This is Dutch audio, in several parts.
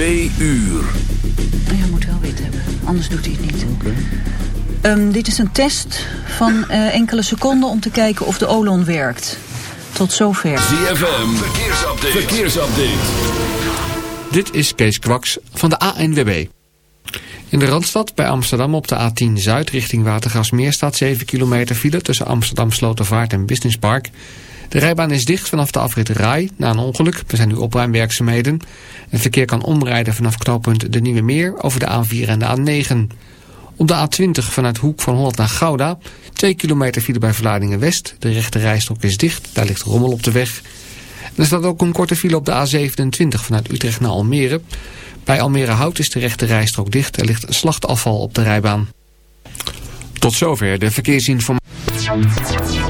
Twee uur. Oh, je moet wel wit hebben, anders doet hij het niet. Ehm, dit is een test van eh, enkele seconden om te kijken of de Olon werkt. Tot zover. ZFM, verkeersupdate. verkeersupdate. Dit is Kees Kwaks van de ANWB. In de Randstad bij Amsterdam op de A10 Zuid richting Watergasmeer staat 7 kilometer file tussen Amsterdam Slotervaart en Business Park. De rijbaan is dicht vanaf de afrit Rai na een ongeluk. Er zijn nu opruimwerkzaamheden. Het verkeer kan omrijden vanaf knooppunt De Nieuwe Meer over de A4 en de A9. Op de A20 vanuit Hoek van Holland naar Gouda. 2 kilometer file bij Vlaardingen West. De rechte rijstok is dicht. Daar ligt rommel op de weg. er staat ook een korte file op de A27 vanuit Utrecht naar Almere. Bij Almere Hout is de rechte rijstrook dicht. Er ligt slachtafval op de rijbaan. Tot zover de verkeersinformatie.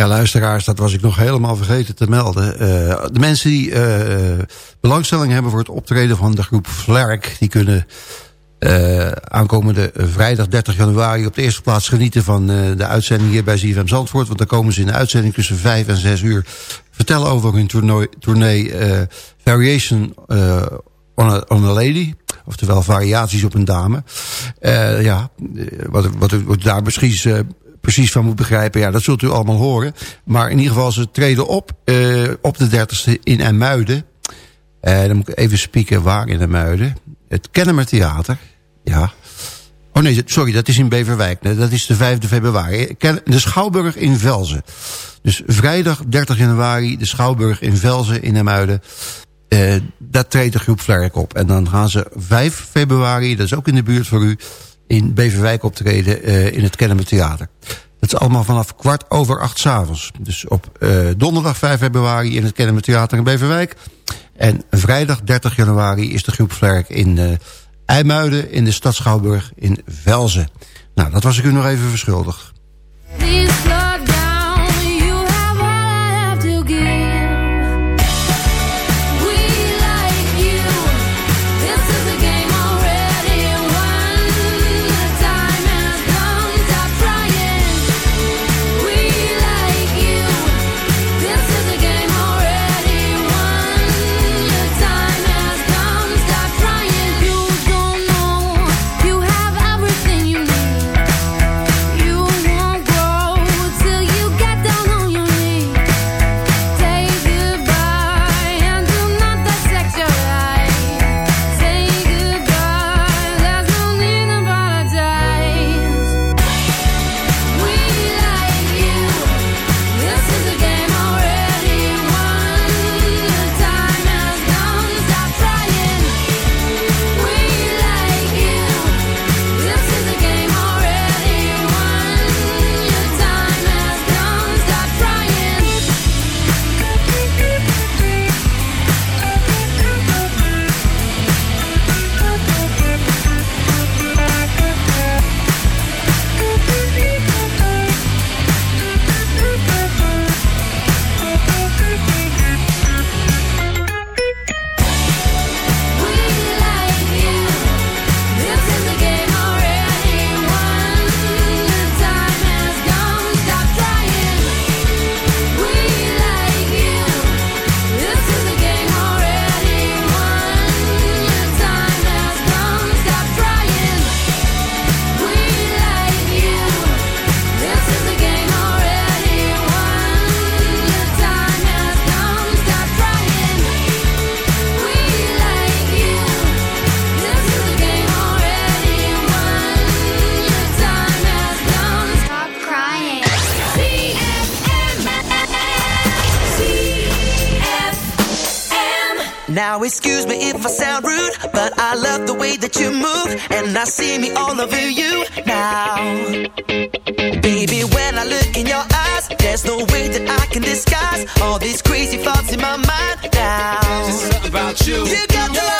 Ja, luisteraars, dat was ik nog helemaal vergeten te melden. Eh, de mensen die uh, belangstelling hebben voor het optreden van de groep Flerk... die kunnen uh, aankomende vrijdag 30 januari op de eerste plaats genieten... van de uitzending hier bij ZFM Zandvoort. Want dan komen ze in de uitzending tussen 5 en 6 uur... vertellen over hun tournee Variation on a, on, Lady... Oftewel variaties op een dame. ja, wat, wat, wat daar misschien precies van moet begrijpen, ja, dat zult u allemaal horen. Maar in ieder geval, ze treden op uh, op de 30ste in Emuiden. Uh, dan moet ik even spieken waar in Emuiden. Het Kennemer Theater, ja. Oh nee, sorry, dat is in Beverwijk. Nee, dat is de 5e februari. De Schouwburg in Velzen. Dus vrijdag 30 januari, de Schouwburg in Velzen in Emuiden. Uh, daar treedt de groep Vlerk op. En dan gaan ze 5 februari, dat is ook in de buurt voor u in Beverwijk optreden uh, in het Kennemer Theater. Dat is allemaal vanaf kwart over acht s'avonds. Dus op uh, donderdag 5 februari in het Kennemer Theater in Beverwijk. En vrijdag 30 januari is de groep Vlerk in uh, IJmuiden in de Stad Schouwburg in Velzen. Nou, dat was ik u nog even verschuldigd. when I see me all over you now. Baby, when I look in your eyes, there's no way that I can disguise all these crazy thoughts in my mind now. Just about you. You got the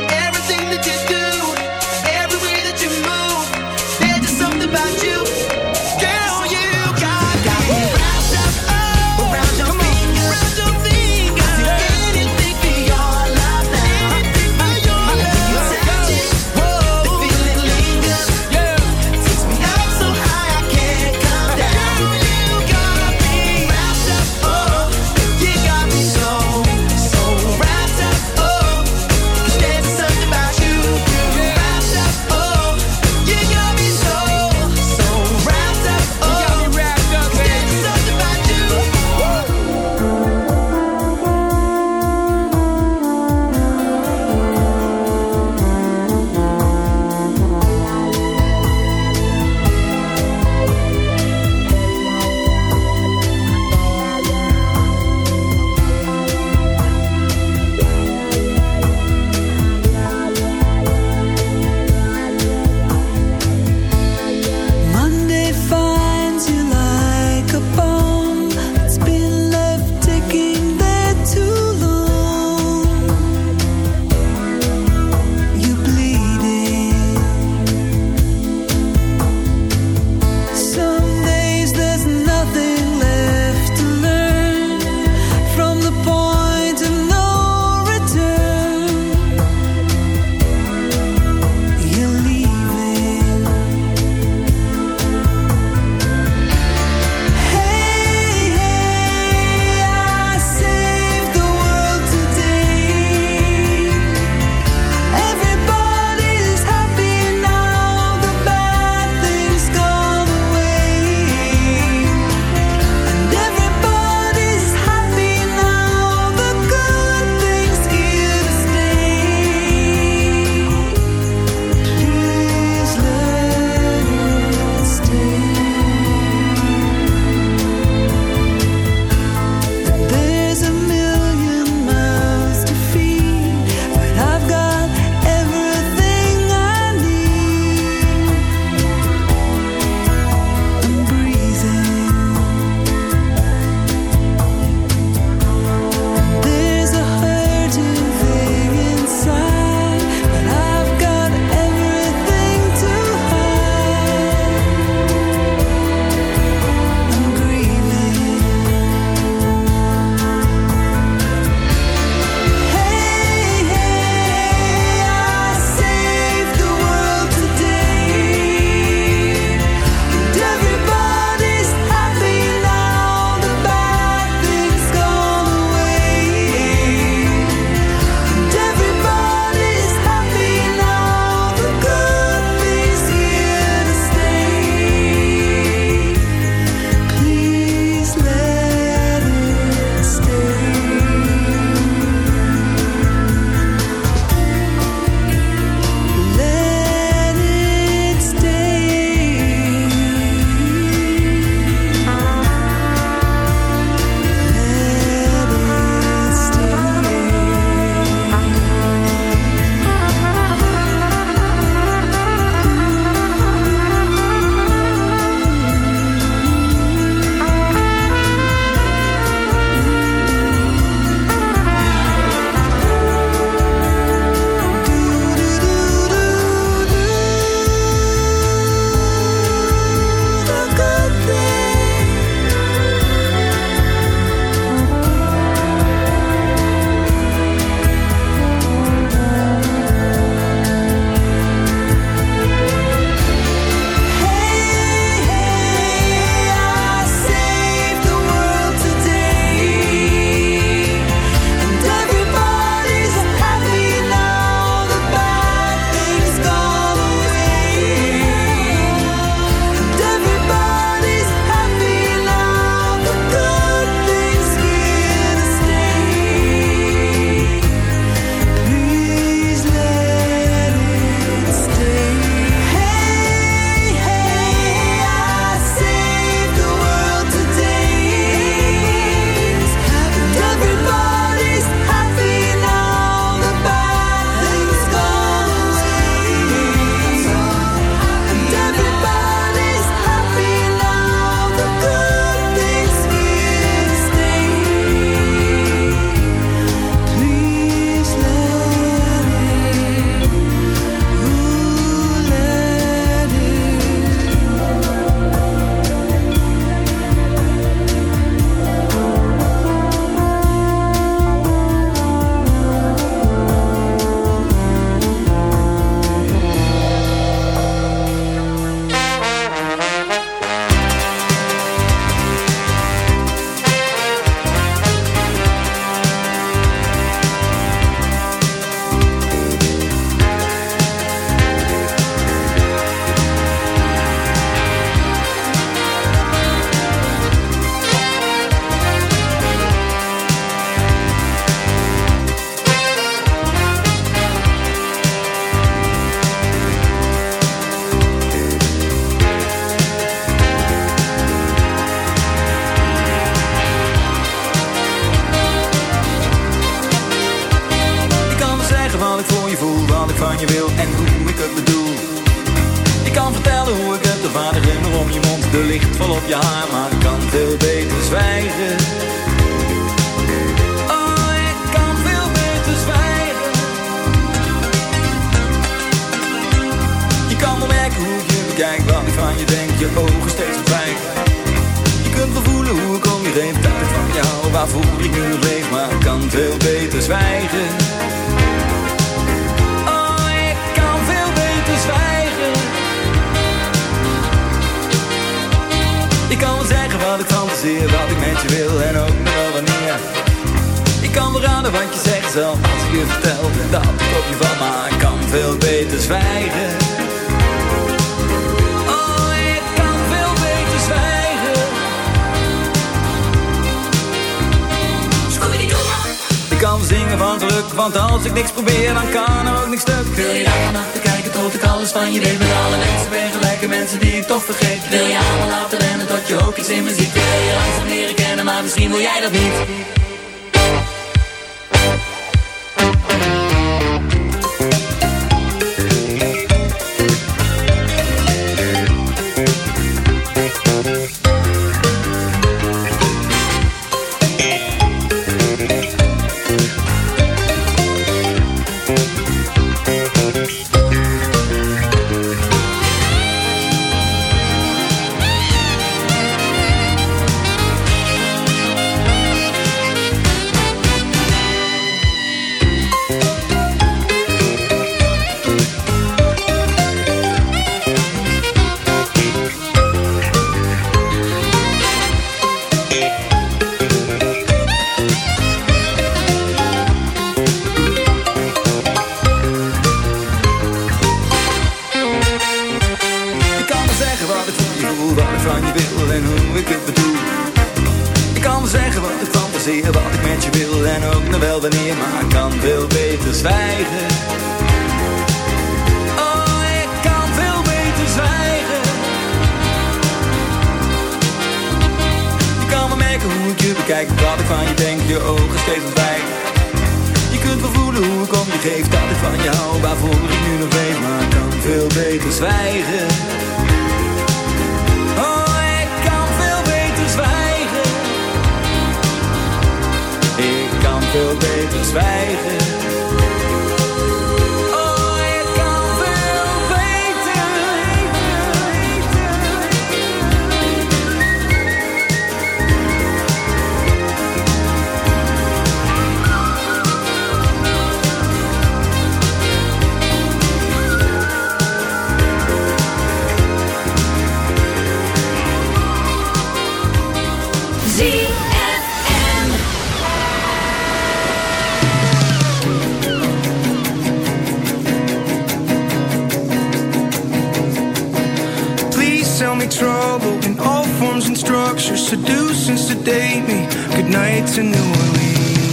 structure seduce and sedate me. Good night to New Orleans.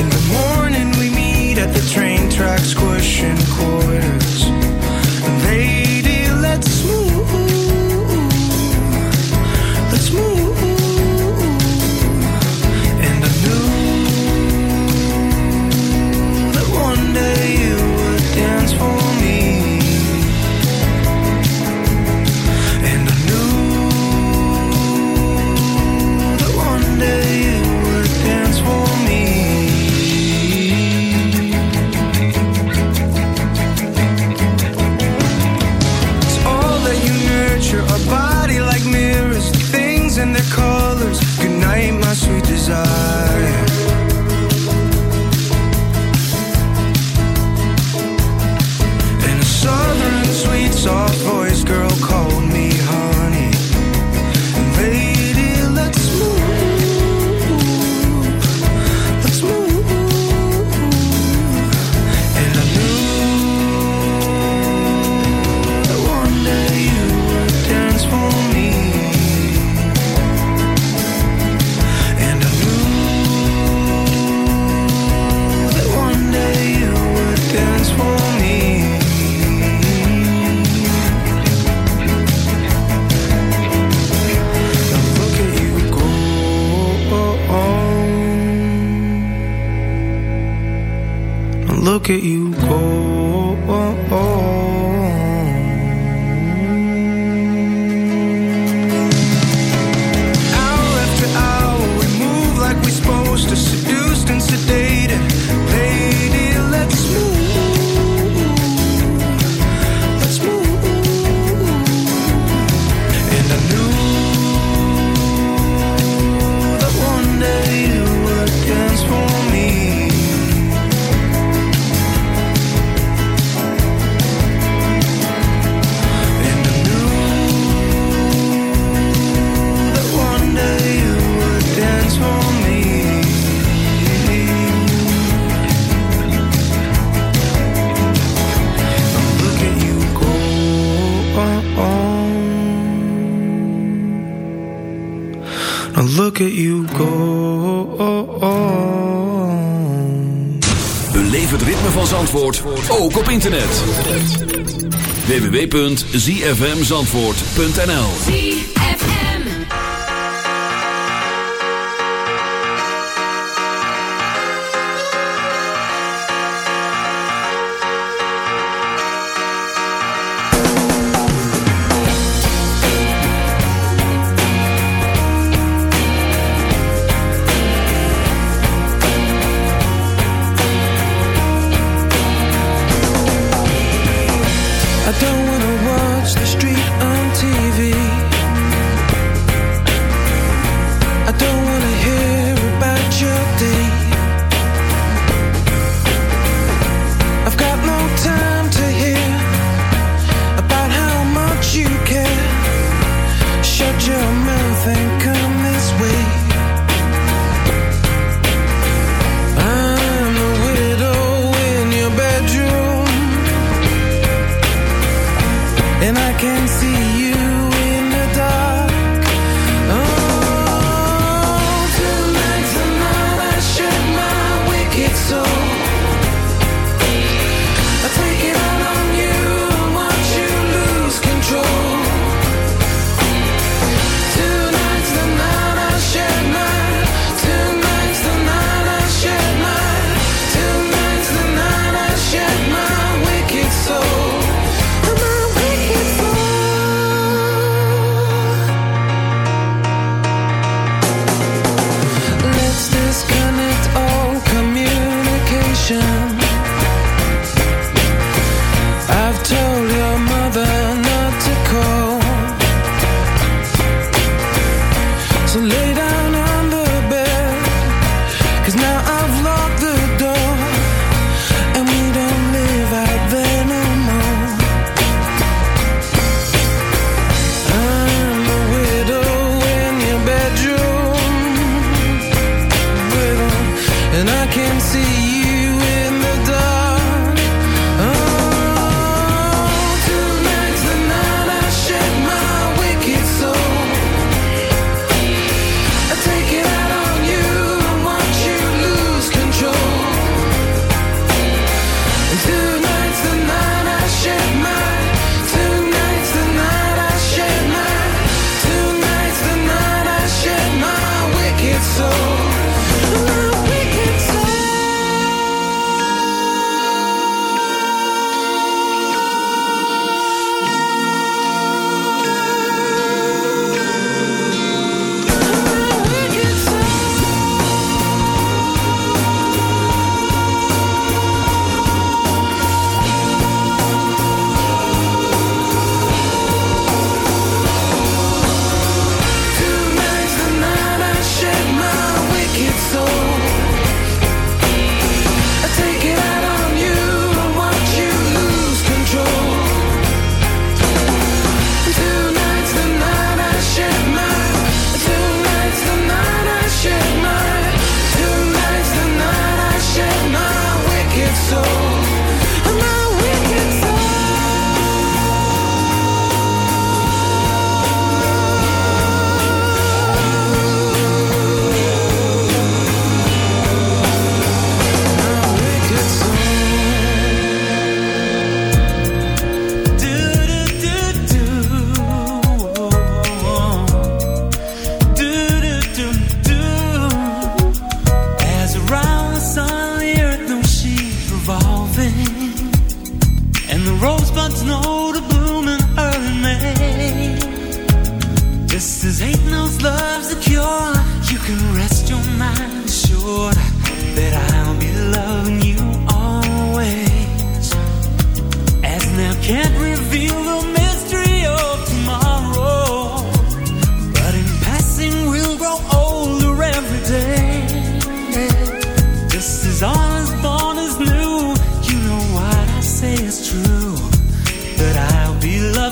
In the morning, we meet at the train tracks, squishing. At you go. www.zfmzandvoort.nl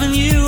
loving you.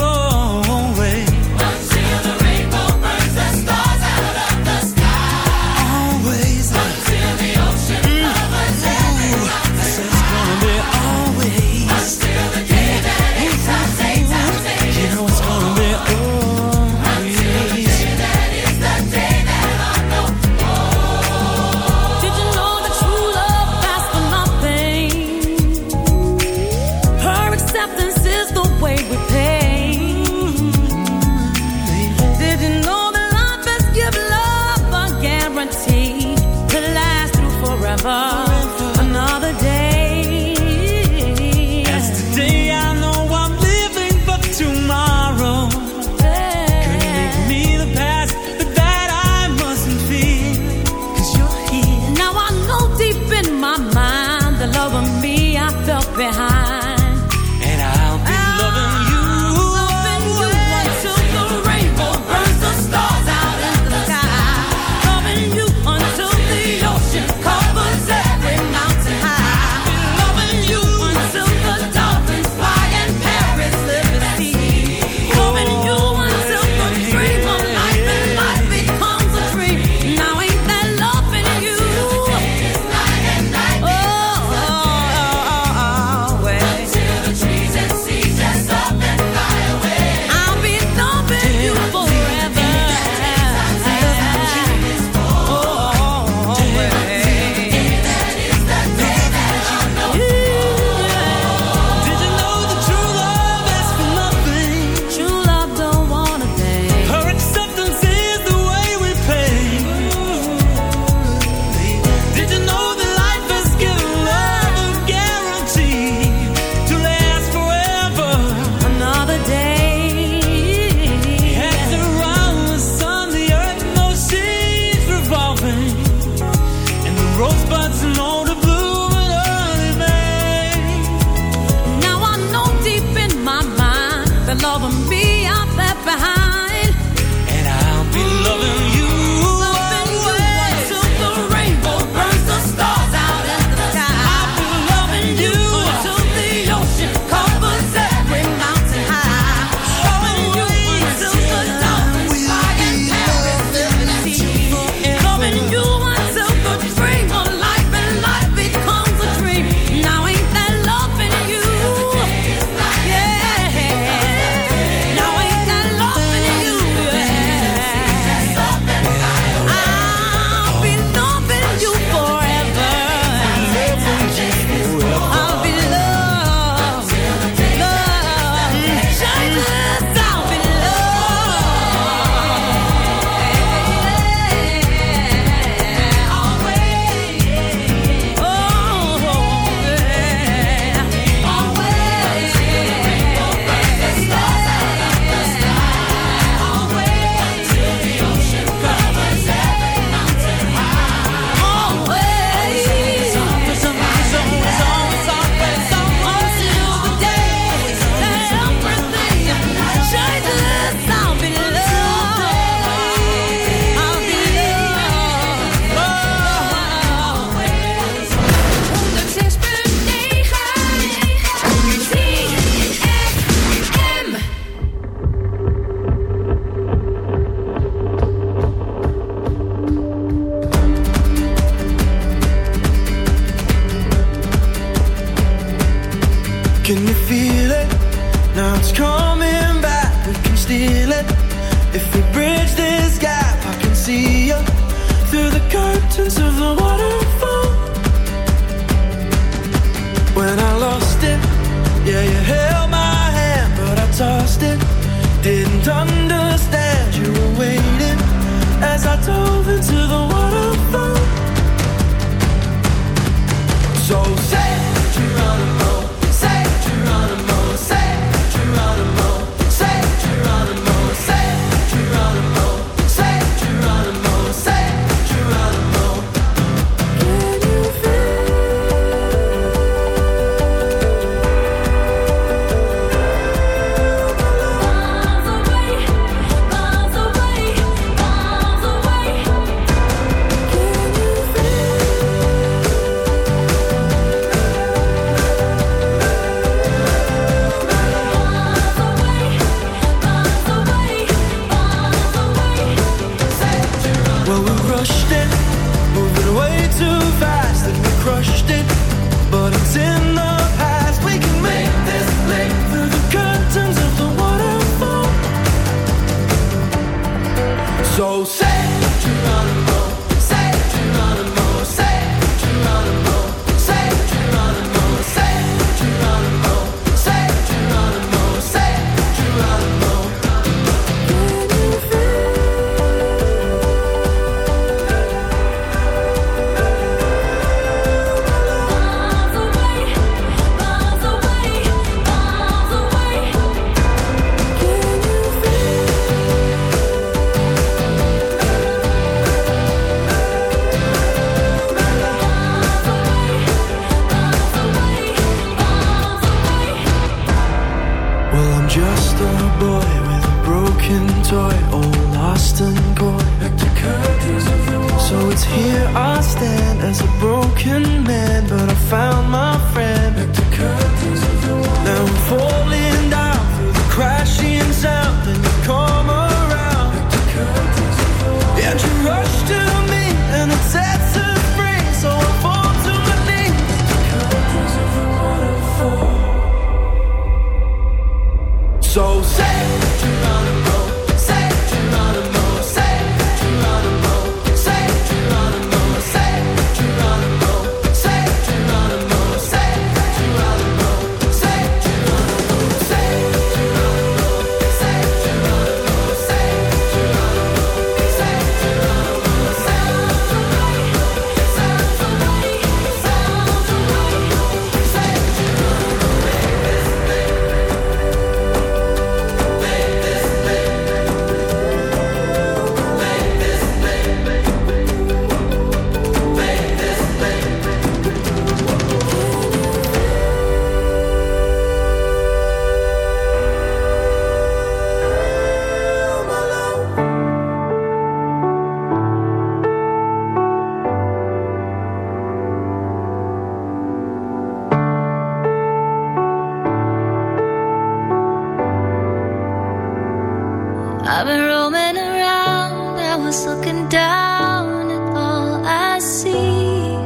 I've been roaming around, I was looking down at all I see.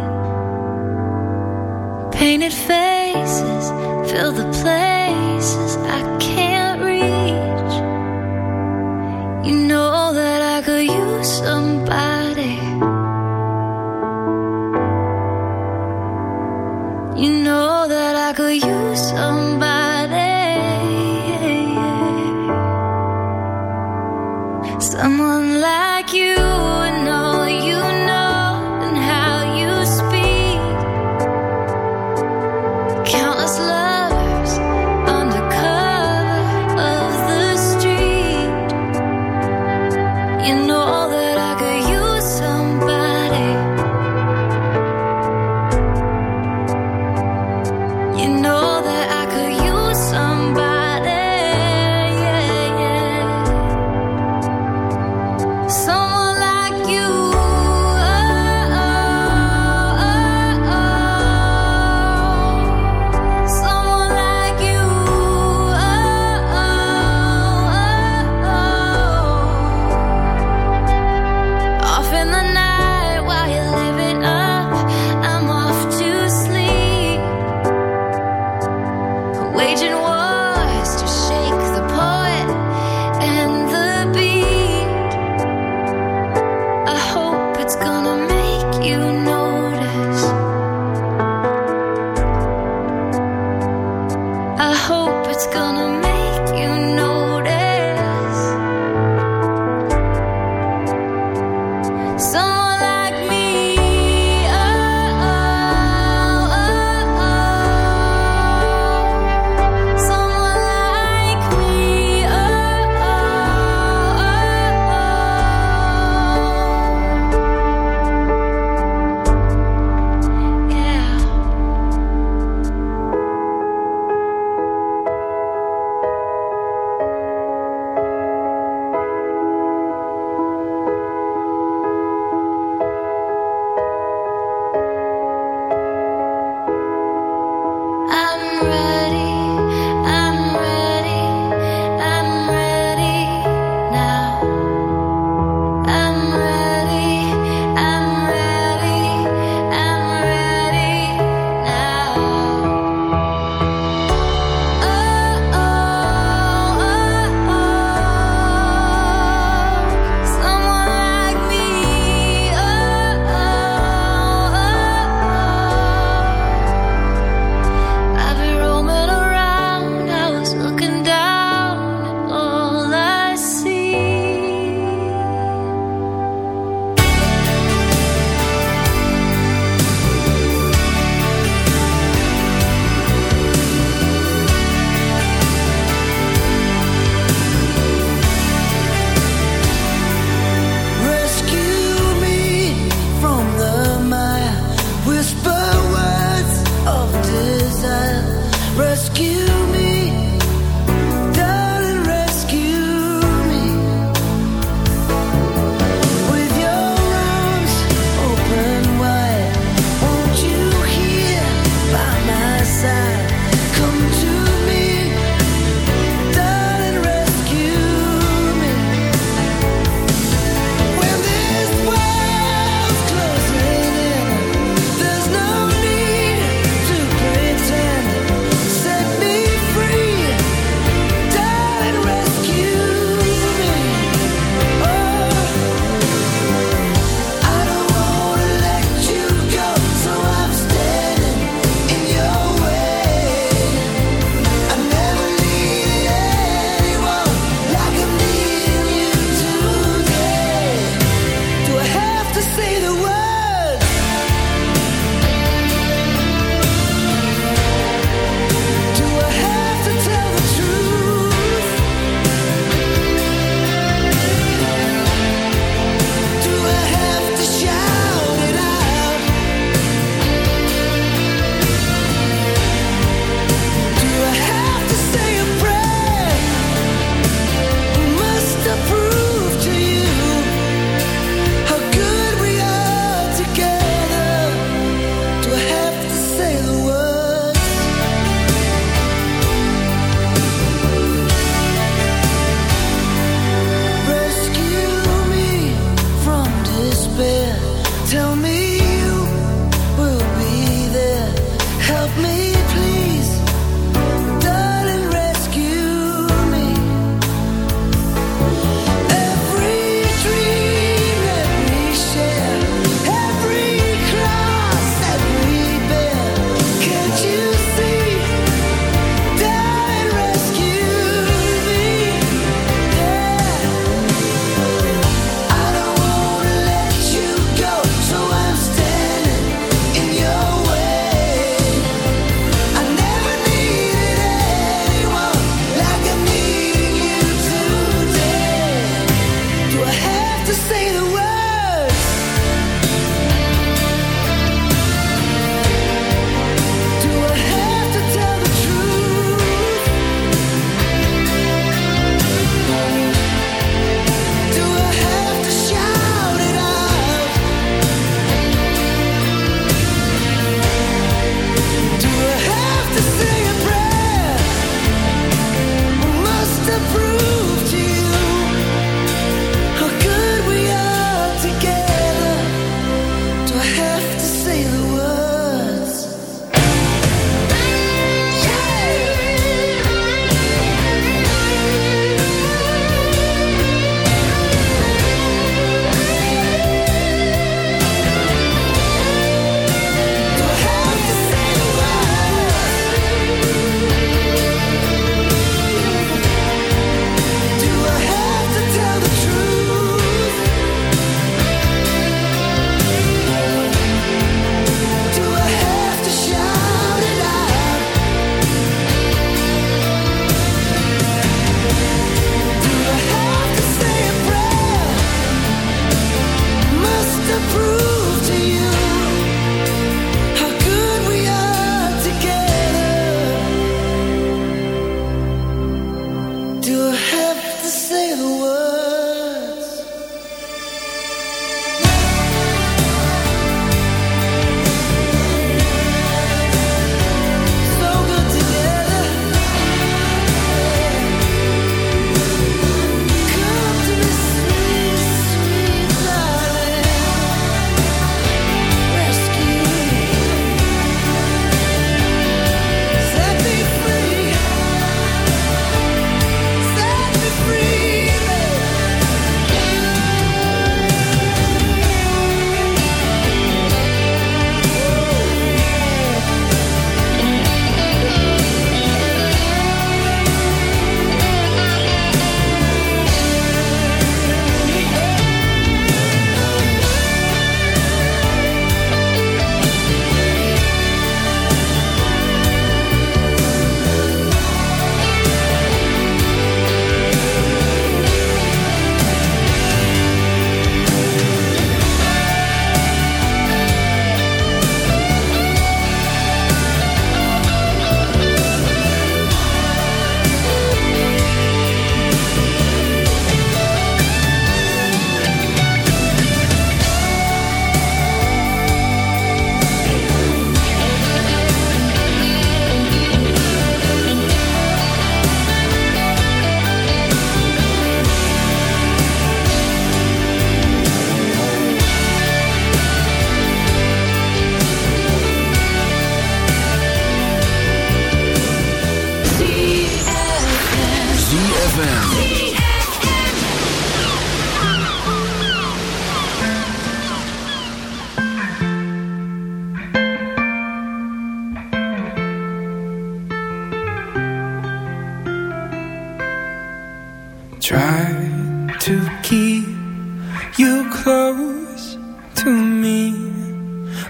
Painted faces fill the places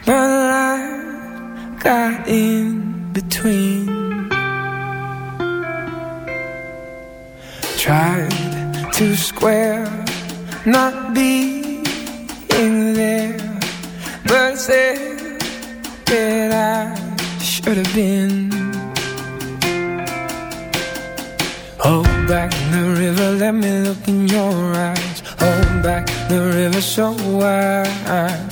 But I got in between. Tried to square Not being there. But said That I should have been. Hold back the river Let me look in your eyes. Hold back the river so wide